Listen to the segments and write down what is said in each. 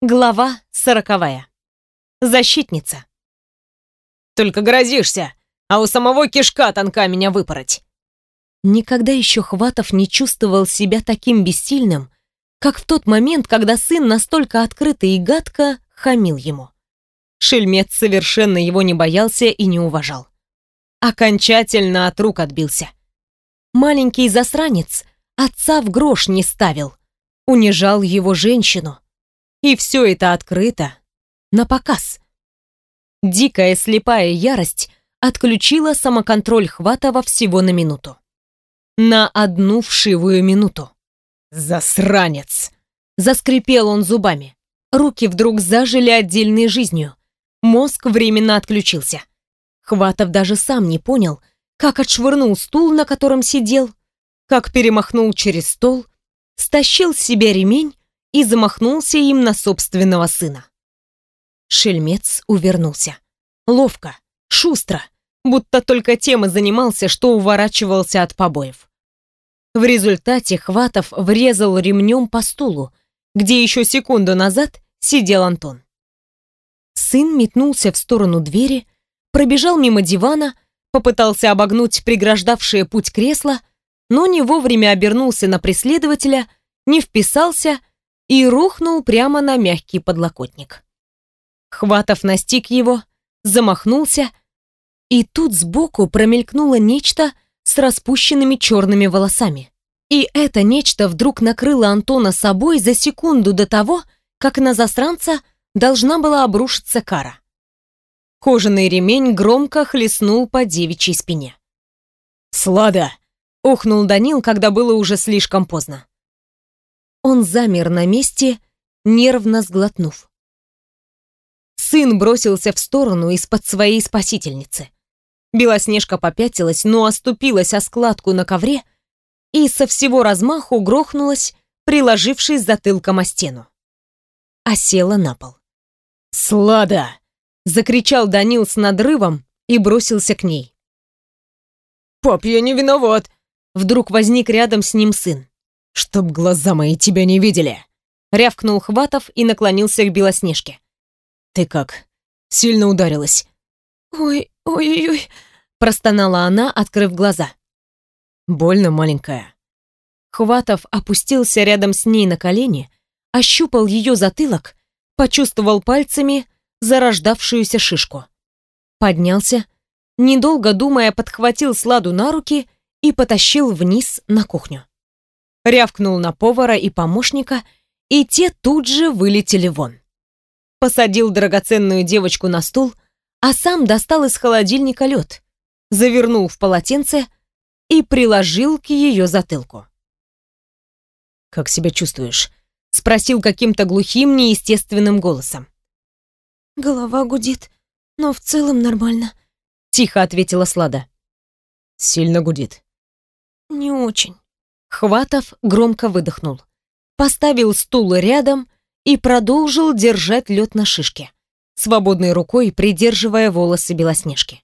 Глава сороковая. Защитница. «Только грозишься, а у самого кишка тонка меня выпороть!» Никогда еще Хватов не чувствовал себя таким бессильным, как в тот момент, когда сын настолько открыто и гадко хамил ему. Шельмец совершенно его не боялся и не уважал. Окончательно от рук отбился. Маленький засранец отца в грош не ставил, унижал его женщину, и все это открыто, на показ. Дикая слепая ярость отключила самоконтроль Хватова всего на минуту. На одну вшивую минуту. «Засранец!» Заскрипел он зубами. Руки вдруг зажили отдельной жизнью. Мозг временно отключился. Хватов даже сам не понял, как отшвырнул стул, на котором сидел, как перемахнул через стол, стащил с себя ремень и замахнулся им на собственного сына. Шельмец увернулся. Ловко, шустро, будто только тем и занимался, что уворачивался от побоев. В результате Хватов врезал ремнем по стулу, где еще секунду назад сидел Антон. Сын метнулся в сторону двери, пробежал мимо дивана, попытался обогнуть преграждавшее путь кресло, но не вовремя обернулся на преследователя, не вписался и рухнул прямо на мягкий подлокотник. Хватов настиг его, замахнулся, и тут сбоку промелькнуло нечто с распущенными черными волосами. И это нечто вдруг накрыло Антона собой за секунду до того, как на засранца должна была обрушиться кара. Кожаный ремень громко хлестнул по девичьей спине. «Слада!» — ухнул Данил, когда было уже слишком поздно. Он замер на месте, нервно сглотнув. Сын бросился в сторону из-под своей спасительницы. Белоснежка попятилась, но оступилась о складку на ковре и со всего размаху грохнулась, приложившись затылком о стену. А села на пол. «Слада!» — закричал Данил с надрывом и бросился к ней. «Пап, я не виноват!» Вдруг возник рядом с ним сын. «Чтоб глаза мои тебя не видели!» Рявкнул Хватов и наклонился к Белоснежке. «Ты как? Сильно ударилась?» «Ой, ой-ой-ой!» Простонала она, открыв глаза. «Больно, маленькая?» Хватов опустился рядом с ней на колени, ощупал ее затылок, почувствовал пальцами зарождавшуюся шишку. Поднялся, недолго думая, подхватил Сладу на руки и потащил вниз на кухню рявкнул на повара и помощника, и те тут же вылетели вон. Посадил драгоценную девочку на стул, а сам достал из холодильника лед, завернул в полотенце и приложил к ее затылку. «Как себя чувствуешь?» — спросил каким-то глухим, неестественным голосом. «Голова гудит, но в целом нормально», — тихо ответила Слада. «Сильно гудит?» «Не очень». Хватов громко выдохнул. Поставил стул рядом и продолжил держать лед на шишке, свободной рукой придерживая волосы Белоснежки.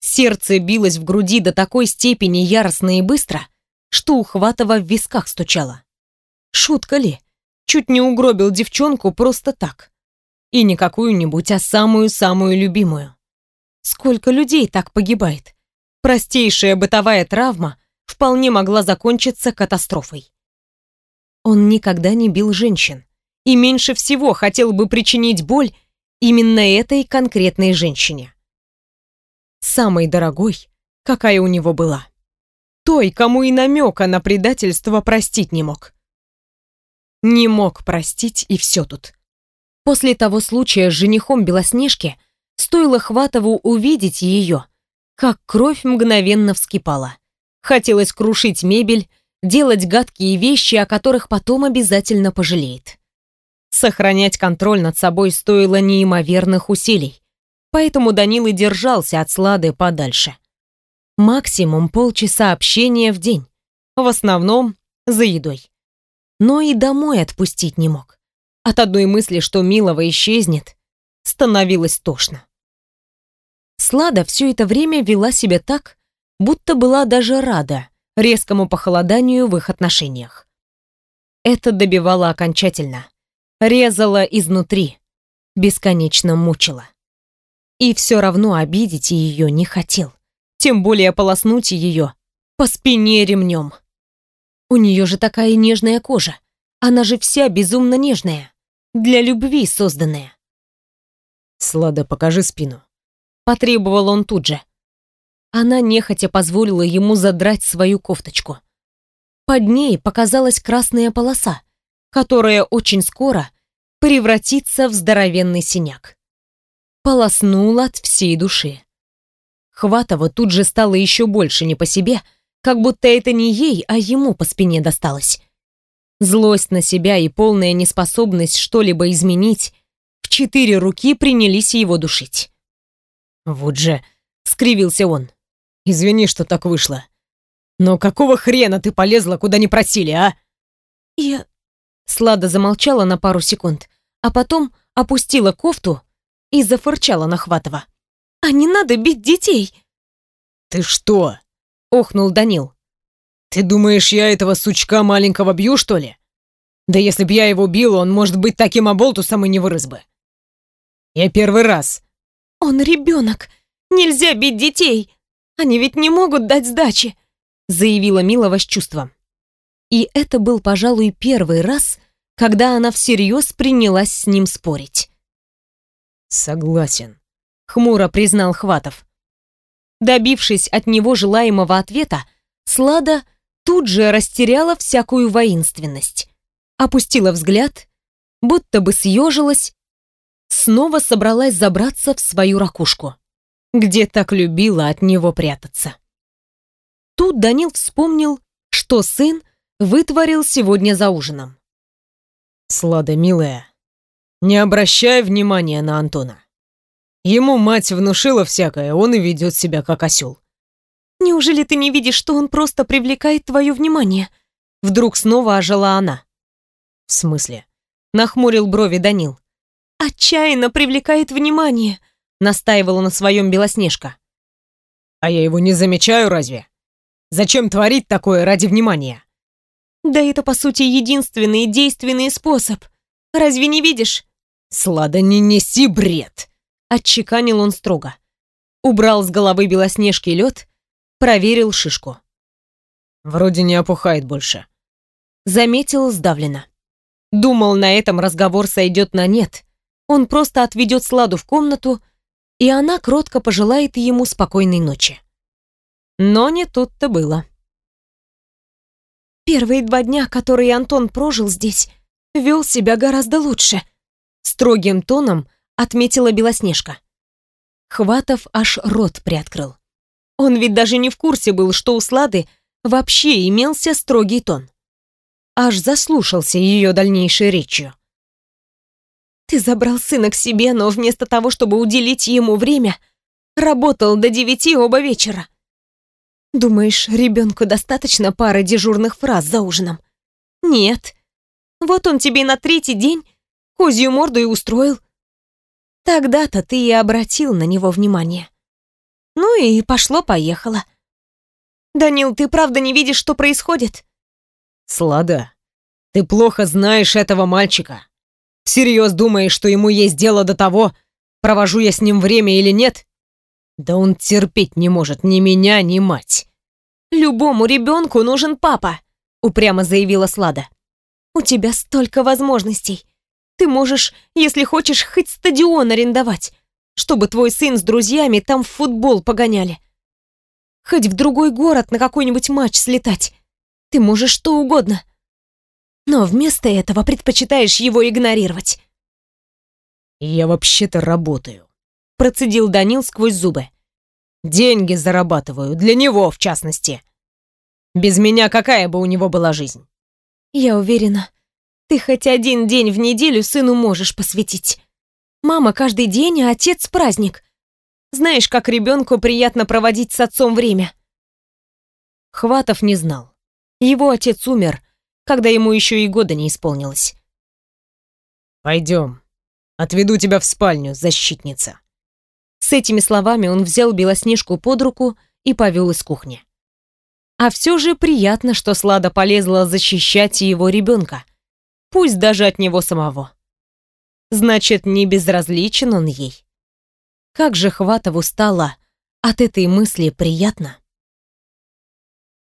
Сердце билось в груди до такой степени яростно и быстро, что у Хватова в висках стучало. Шутка ли? Чуть не угробил девчонку просто так. И не какую-нибудь, а самую-самую любимую. Сколько людей так погибает? Простейшая бытовая травма — вполне могла закончиться катастрофой. Он никогда не бил женщин и меньше всего хотел бы причинить боль именно этой конкретной женщине. Самой дорогой, какая у него была. Той, кому и намека на предательство простить не мог. Не мог простить, и все тут. После того случая с женихом Белоснежки стоило Хватову увидеть ее, как кровь мгновенно вскипала. Хотелось крушить мебель, делать гадкие вещи, о которых потом обязательно пожалеет. Сохранять контроль над собой стоило неимоверных усилий, поэтому Данил и держался от Слады подальше. Максимум полчаса общения в день, в основном за едой. Но и домой отпустить не мог. От одной мысли, что Милова исчезнет, становилось тошно. Слада все это время вела себя так, будто была даже рада резкому похолоданию в их отношениях. Это добивало окончательно. резала изнутри, бесконечно мучила. И все равно обидеть ее не хотел, тем более полоснуть ее по спине ремнем. У нее же такая нежная кожа, она же вся безумно нежная, для любви созданная. «Слада, покажи спину», — потребовал он тут же. Она нехотя позволила ему задрать свою кофточку. Под ней показалась красная полоса, которая очень скоро превратится в здоровенный синяк. Полоснул от всей души. Хватова тут же стало еще больше не по себе, как будто это не ей, а ему по спине досталось. Злость на себя и полная неспособность что-либо изменить в четыре руки принялись его душить. «Вот же», — скривился он, — «извини, что так вышло. Но какого хрена ты полезла, куда не просили, а?» «Я...» Слада замолчала на пару секунд, а потом опустила кофту и зафырчала на Хватова. «А не надо бить детей!» «Ты что?» — охнул Данил. «Ты думаешь, я этого сучка маленького бью, что ли? Да если б я его бил, он, может быть, таким оболтусом и не вырос бы. Я первый раз». «Он ребенок. Нельзя бить детей. Они ведь не могут дать сдачи», — заявила Милова с чувством. И это был, пожалуй, первый раз, когда она всерьез принялась с ним спорить. «Согласен», — хмуро признал Хватов. Добившись от него желаемого ответа, Слада тут же растеряла всякую воинственность. Опустила взгляд, будто бы съежилась, снова собралась забраться в свою ракушку, где так любила от него прятаться. Тут Данил вспомнил, что сын вытворил сегодня за ужином. «Слада, милая, не обращай внимания на Антона. Ему мать внушила всякое, он и ведет себя как осел. Неужели ты не видишь, что он просто привлекает твое внимание? Вдруг снова ожила она. В смысле? Нахмурил брови Данил. Отчаянно привлекает внимание, настаивала на своем Белоснежка. А я его не замечаю разве? Зачем творить такое ради внимания? Да это, по сути, единственный действенный способ. Разве не видишь? Слада, не неси бред! Отчеканил он строго. Убрал с головы Белоснежки лед, проверил шишку. Вроде не опухает больше. Заметил сдавленно. Думал, на этом разговор сойдет на нет. Он просто отведет Сладу в комнату, и она кротко пожелает ему спокойной ночи. Но не тут-то было. Первые два дня, которые Антон прожил здесь, вел себя гораздо лучше. Строгим тоном отметила Белоснежка. Хватов аж рот приоткрыл. Он ведь даже не в курсе был, что у Слады вообще имелся строгий тон. Аж заслушался ее дальнейшей речью. Ты забрал сына к себе, но вместо того, чтобы уделить ему время, работал до девяти оба вечера. Думаешь, ребенку достаточно пары дежурных фраз за ужином? Нет. Вот он тебе на третий день козью морду и устроил. Тогда-то ты и обратил на него внимание. Ну и пошло-поехало. Данил, ты правда не видишь, что происходит? Слада, ты плохо знаешь этого мальчика. Всерьез думаешь, что ему есть дело до того, провожу я с ним время или нет? Да он терпеть не может ни меня, ни мать. Любому ребенку нужен папа, упрямо заявила Слада. У тебя столько возможностей. Ты можешь, если хочешь, хоть стадион арендовать, чтобы твой сын с друзьями там в футбол погоняли. Хоть в другой город на какой-нибудь матч слетать. Ты можешь что угодно. Но вместо этого предпочитаешь его игнорировать. «Я вообще-то работаю», — процедил Данил сквозь зубы. «Деньги зарабатываю, для него в частности. Без меня какая бы у него была жизнь?» «Я уверена, ты хоть один день в неделю сыну можешь посвятить. Мама каждый день, а отец праздник. Знаешь, как ребенку приятно проводить с отцом время. Хватов не знал. Его отец умер, когда ему еще и года не исполнилось. Пойдем, отведу тебя в спальню, защитница. С этими словами он взял Белоснежку под руку и повел из кухни. А все же приятно, что Слада полезла защищать его ребенка пусть даже от него самого. значит, не безразличен он ей. Как же Хватову стало от этой мысли приятно.